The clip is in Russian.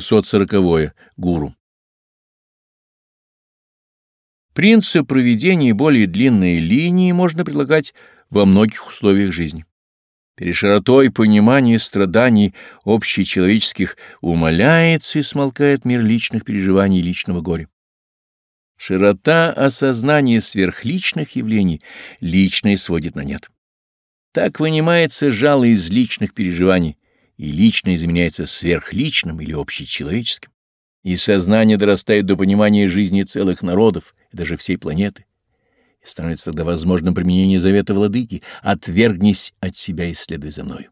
640. -е. Гуру. Принцип проведения более длинной линии можно прилагать во многих условиях жизни. Перед широтой понимания страданий общечеловеческих умаляется и смолкает мир личных переживаний и личного горя. Широта осознания сверхличных явлений личное сводит на нет. Так вынимается жало из личных переживаний, и личное заменяется сверхличным или общечеловеческим и сознание дорастает до понимания жизни целых народов и даже всей планеты. И становится тогда возможным применение завета владыки «отвергнись от себя и следуй за мною».